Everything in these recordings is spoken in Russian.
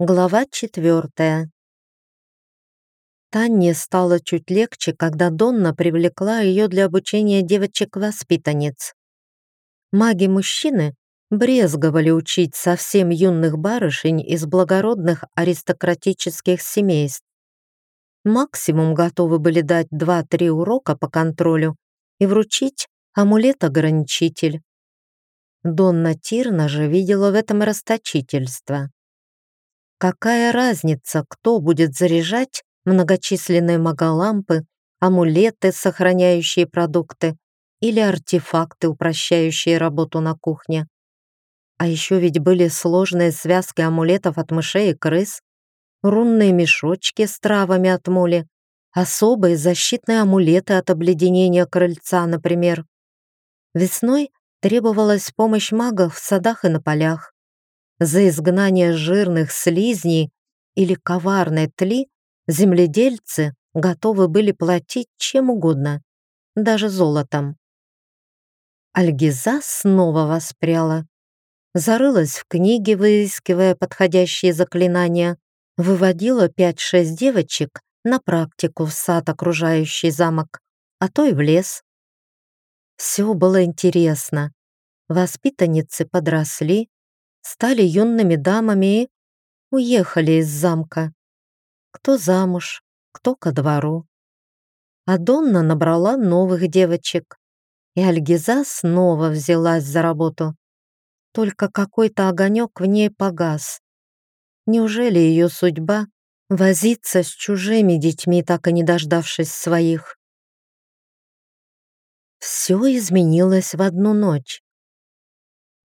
Глава четвертая. Танне стало чуть легче, когда Донна привлекла ее для обучения девочек-воспитанниц. Маги-мужчины брезговали учить совсем юных барышень из благородных аристократических семейств. Максимум готовы были дать 2-3 урока по контролю и вручить амулет-ограничитель. Донна Тирна же видела в этом расточительство. Какая разница, кто будет заряжать многочисленные магалампы, амулеты, сохраняющие продукты, или артефакты, упрощающие работу на кухне? А еще ведь были сложные связки амулетов от мышей и крыс, рунные мешочки с травами от моли, особые защитные амулеты от обледенения крыльца, например. Весной требовалась помощь магов в садах и на полях. За изгнание жирных слизней или коварной тли земледельцы готовы были платить чем угодно, даже золотом. Альгиза снова воспряла. Зарылась в книге, выискивая подходящие заклинания, выводила пять-шесть девочек на практику в сад, окружающий замок, а то и в лес. Все было интересно. Воспитанницы подросли, стали юными дамами и уехали из замка. Кто замуж, кто ко двору. А Донна набрала новых девочек, и Альгиза снова взялась за работу. Только какой-то огонек в ней погас. Неужели ее судьба — возиться с чужими детьми, так и не дождавшись своих? Все изменилось в одну ночь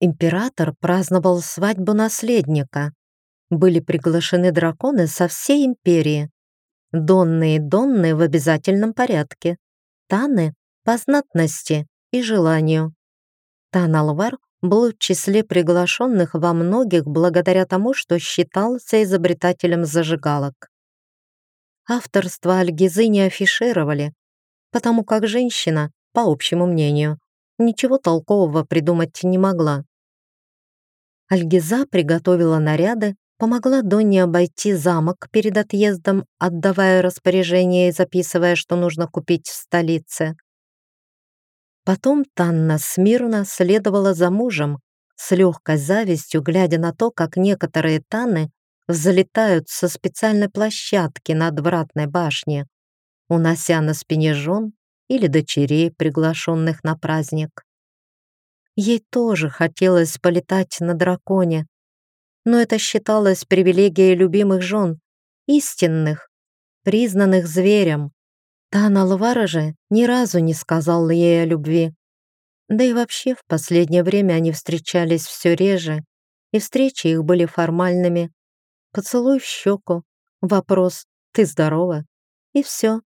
император праздновал свадьбу наследника. Были приглашены драконы со всей империи. Донны и Донны в обязательном порядке. Таны по знатности и желанию. Тан Алвар был в числе приглашенных во многих благодаря тому, что считался изобретателем зажигалок. Авторство Альгизы не афишировали, потому как женщина, по общему мнению, ничего толкового придумать не могла. Альгиза приготовила наряды, помогла Донне обойти замок перед отъездом, отдавая распоряжение и записывая, что нужно купить в столице. Потом Танна смирно следовала за мужем, с легкой завистью, глядя на то, как некоторые Танны взлетают со специальной площадки над вратной башне, унося на спине жен или дочерей, приглашенных на праздник. Ей тоже хотелось полетать на драконе, но это считалось привилегией любимых жен, истинных, признанных зверем. Тана Лвара же ни разу не сказал ей о любви. Да и вообще в последнее время они встречались все реже, и встречи их были формальными. Поцелуй в щеку, вопрос «ты здорова?» и все.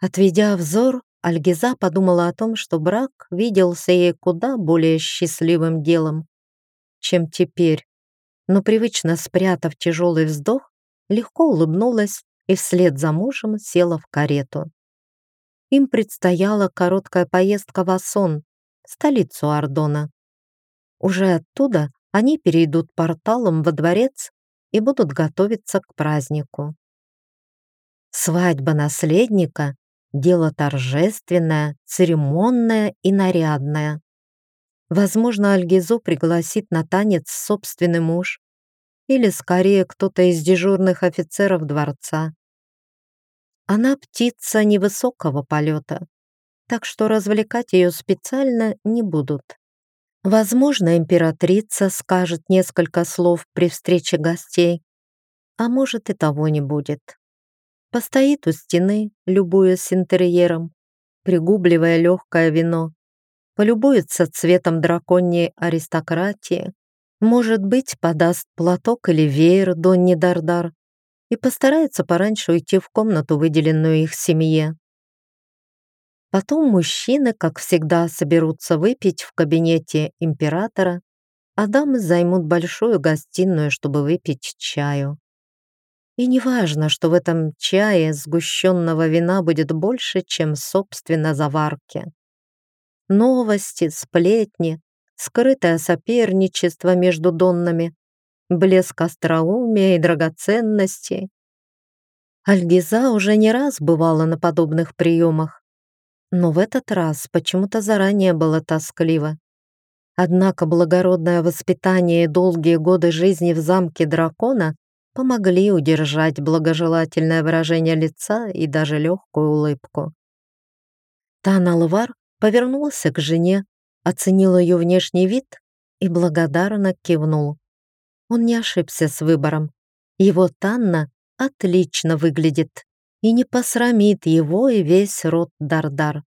Отведя взор, Альгиза подумала о том, что брак виделся ей куда более счастливым делом, чем теперь, но привычно спрятав тяжелый вздох, легко улыбнулась и вслед за мужем села в карету. Им предстояла короткая поездка в Асон, столицу Ардона. Уже оттуда они перейдут порталом во дворец и будут готовиться к празднику. Свадьба наследника Дело торжественное, церемонное и нарядное. Возможно, Альгизу пригласит на танец собственный муж или скорее кто-то из дежурных офицеров дворца. Она птица невысокого полета, так что развлекать ее специально не будут. Возможно, императрица скажет несколько слов при встрече гостей, а может и того не будет постоит у стены, любуясь интерьером, пригубливая легкое вино, полюбуется цветом драконьей аристократии, может быть, подаст платок или веер Донни Дардар и постарается пораньше уйти в комнату, выделенную их семье. Потом мужчины, как всегда, соберутся выпить в кабинете императора, а дамы займут большую гостиную, чтобы выпить чаю. И не важно, что в этом чае сгущенного вина будет больше, чем, собственно, заварки. Новости, сплетни, скрытое соперничество между доннами блеск остроумия и драгоценностей. Альгиза уже не раз бывала на подобных приемах, но в этот раз почему-то заранее было тоскливо. Однако благородное воспитание и долгие годы жизни в замке дракона помогли удержать благожелательное выражение лица и даже легкую улыбку. Тан Алвар повернулся к жене, оценил ее внешний вид и благодарно кивнул. Он не ошибся с выбором. Его Танна отлично выглядит и не посрамит его и весь род Дардар.